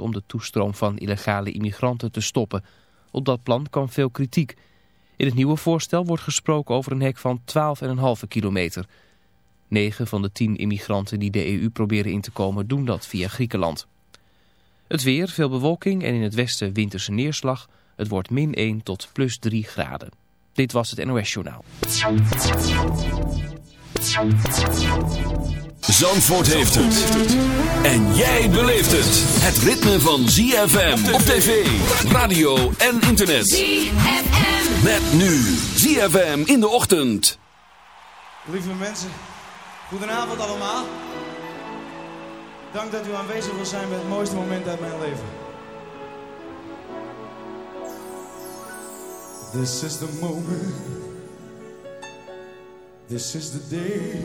om de toestroom van illegale immigranten te stoppen. Op dat plan kwam veel kritiek. In het nieuwe voorstel wordt gesproken over een hek van 12,5 kilometer. 9 van de 10 immigranten die de EU proberen in te komen doen dat via Griekenland. Het weer, veel bewolking en in het westen winterse neerslag. Het wordt min 1 tot plus 3 graden. Dit was het NOS Journaal. Zandvoort heeft het. En jij beleeft het. Het ritme van ZFM op tv, radio en internet. ZFM. Met nu ZFM in de ochtend. Lieve mensen, goedenavond allemaal. Dank dat u aanwezig wil zijn bij het mooiste moment uit mijn leven. This is the moment. This is the day.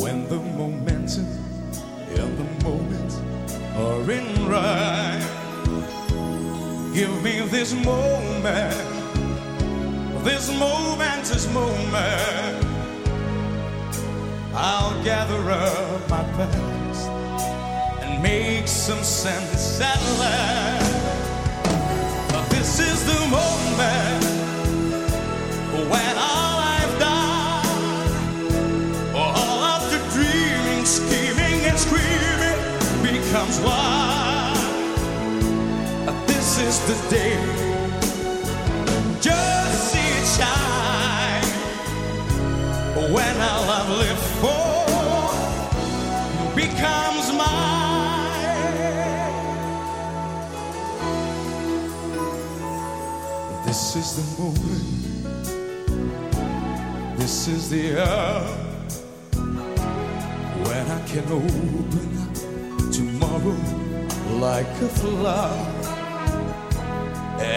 when the momentum and the moment are in right. Give me this moment, this moment, momentous moment. I'll gather up my past and make some sense at last. But this is the moment the day. Just see it shine when all I've lived for becomes mine. This is the moment. This is the hour when I can open up tomorrow like a flower.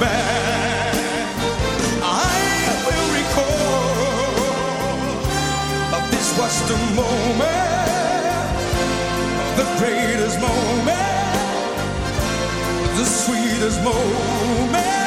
Back, I will recall this was the moment, the greatest moment, the sweetest moment.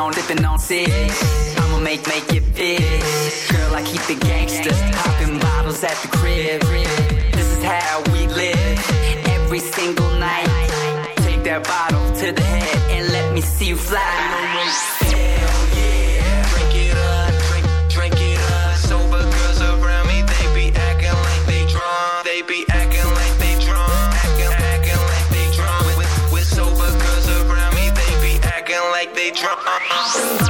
on, dipping on six. I'ma make make it big. Girl, I keep it gangster, popping bottles at the crib. This is how we live every single night. Take that bottle to the head and let me see you fly. Hell yeah. Thank you.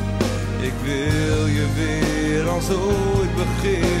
Ik wil je weer als ooit begeren.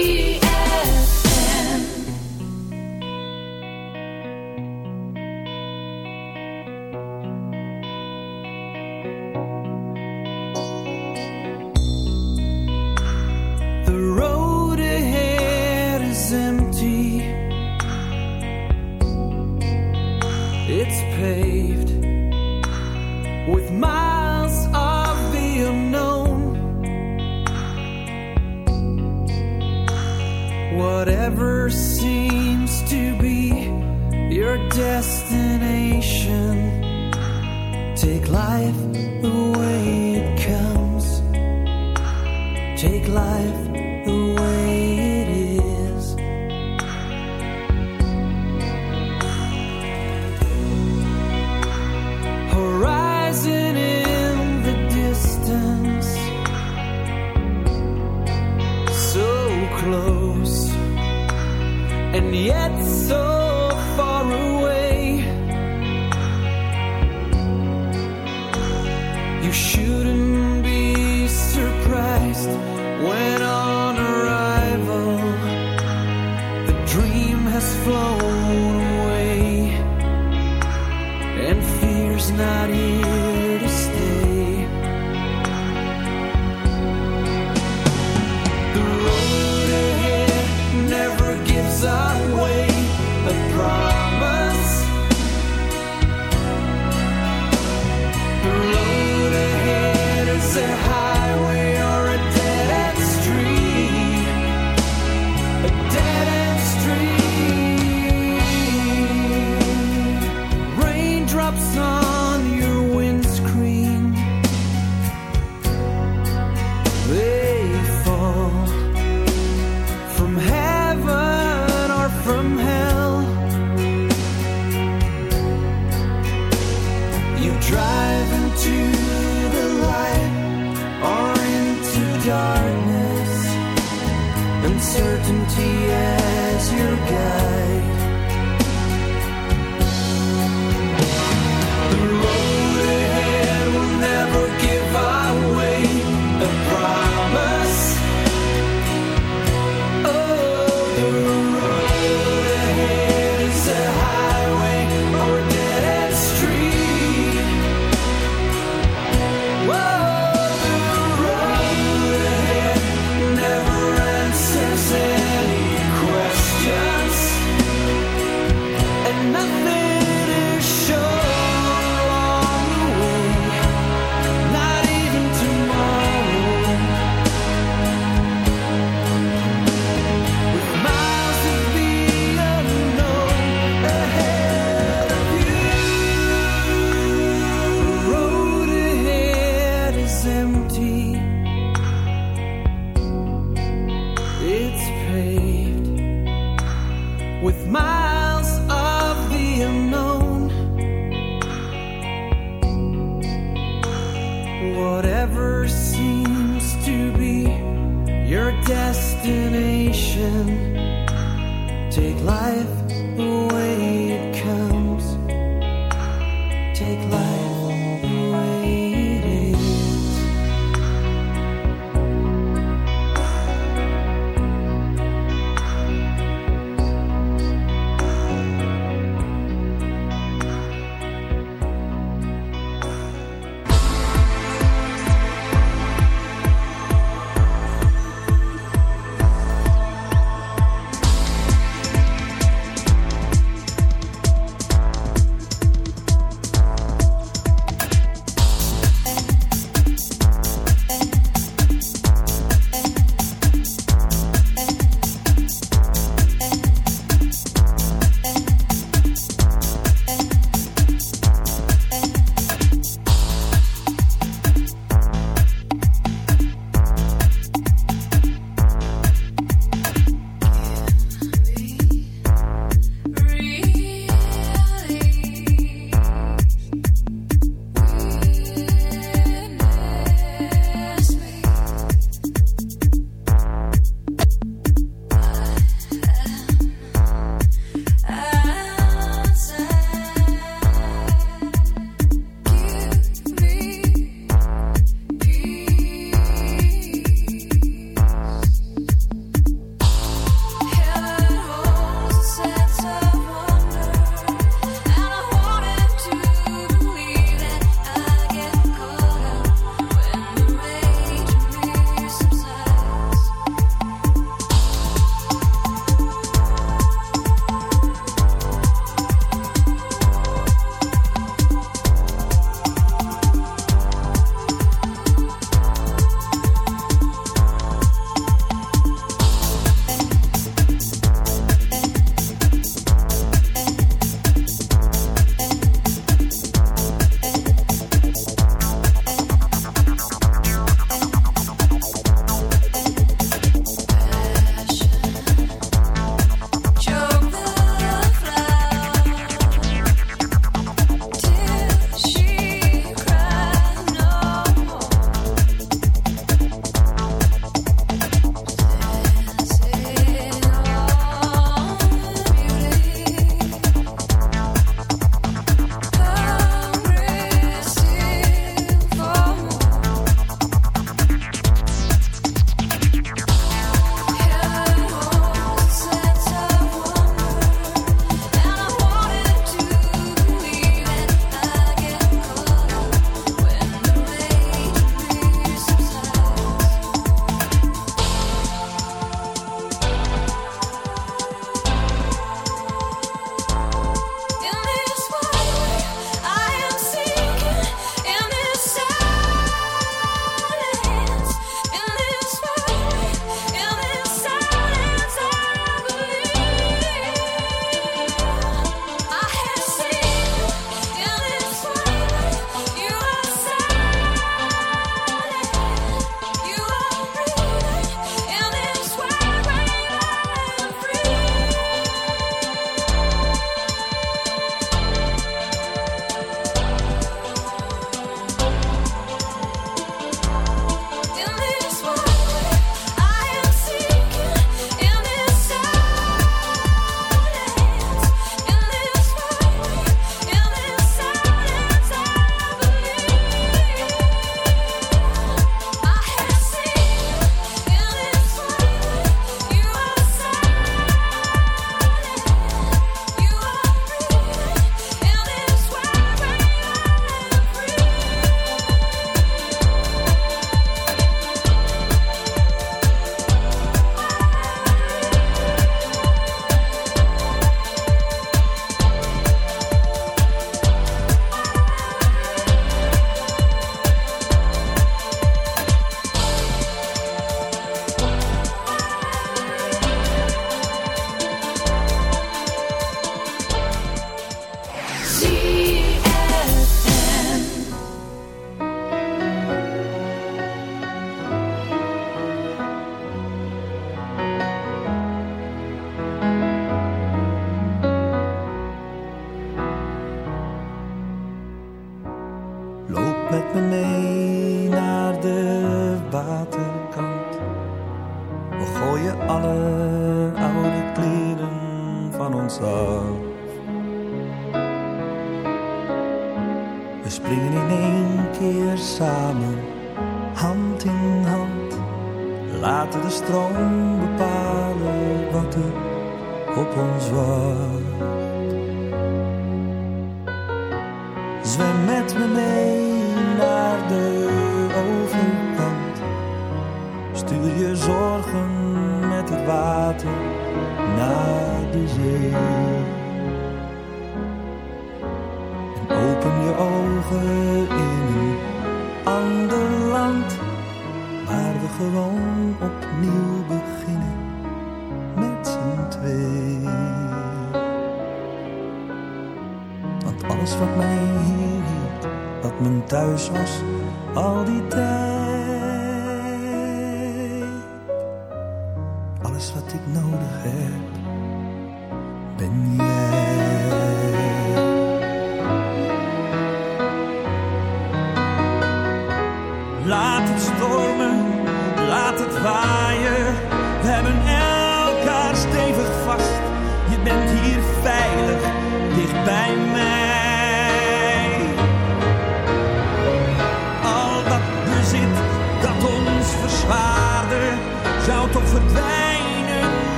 chanson.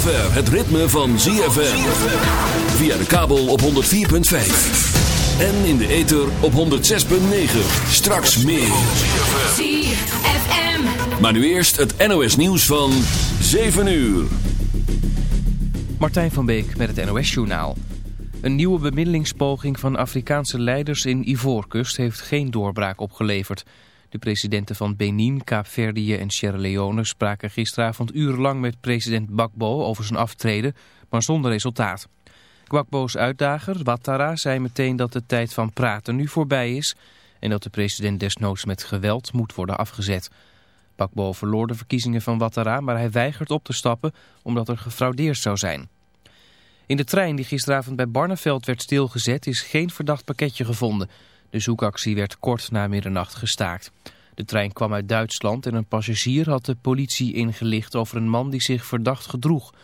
Zover het ritme van ZFM. Via de kabel op 104.5. En in de ether op 106.9. Straks meer. ZFM. Maar nu eerst het NOS nieuws van 7 uur. Martijn van Beek met het NOS-journaal. Een nieuwe bemiddelingspoging van Afrikaanse leiders in Ivoorkust heeft geen doorbraak opgeleverd. De presidenten van Benin, Kaapverdië en Sierra Leone spraken gisteravond urenlang met president Bakbo over zijn aftreden, maar zonder resultaat. Gbagbo's uitdager, Ouattara, zei meteen dat de tijd van praten nu voorbij is en dat de president desnoods met geweld moet worden afgezet. Bakbo verloor de verkiezingen van Ouattara, maar hij weigert op te stappen omdat er gefraudeerd zou zijn. In de trein die gisteravond bij Barneveld werd stilgezet is geen verdacht pakketje gevonden. De zoekactie werd kort na middernacht gestaakt. De trein kwam uit Duitsland en een passagier had de politie ingelicht over een man die zich verdacht gedroeg.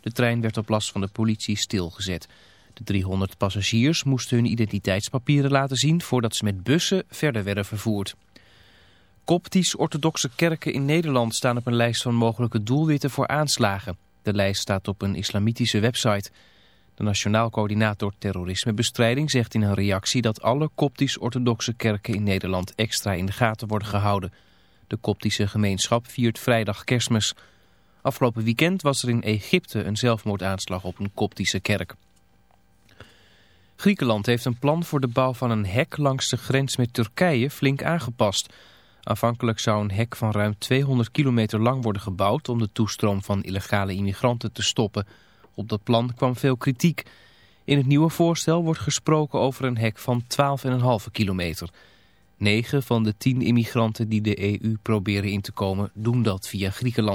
De trein werd op last van de politie stilgezet. De 300 passagiers moesten hun identiteitspapieren laten zien voordat ze met bussen verder werden vervoerd. Koptisch-orthodoxe kerken in Nederland staan op een lijst van mogelijke doelwitten voor aanslagen. De lijst staat op een islamitische website. De Nationaal Coördinator Terrorismebestrijding zegt in een reactie dat alle koptisch-orthodoxe kerken in Nederland extra in de gaten worden gehouden. De koptische gemeenschap viert vrijdag kerstmis. Afgelopen weekend was er in Egypte een zelfmoordaanslag op een koptische kerk. Griekenland heeft een plan voor de bouw van een hek langs de grens met Turkije flink aangepast. Aanvankelijk zou een hek van ruim 200 kilometer lang worden gebouwd om de toestroom van illegale immigranten te stoppen. Op dat plan kwam veel kritiek. In het nieuwe voorstel wordt gesproken over een hek van 12,5 kilometer. Negen van de tien immigranten die de EU proberen in te komen doen dat via Griekenland.